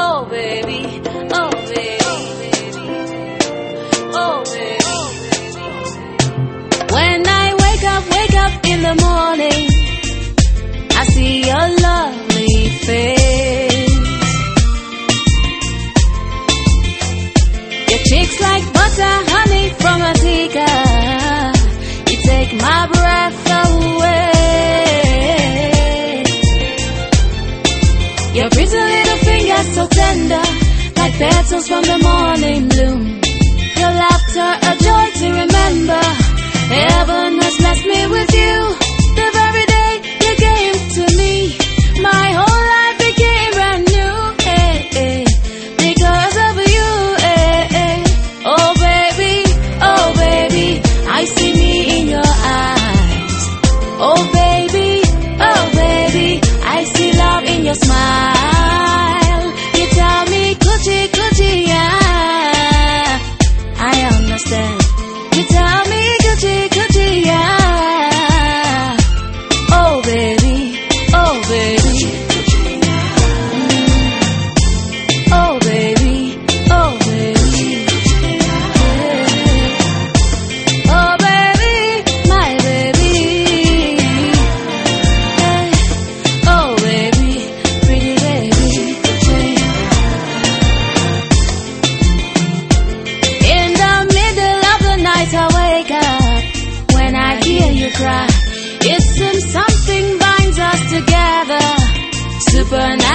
Oh baby, oh baby, oh baby. When I wake up, wake up in the morning, I see your lovely face. Your cheeks like butter, honey from a teacup. You take my breath away. Your pretty so tender, like petals from the morning bloom. understand. Super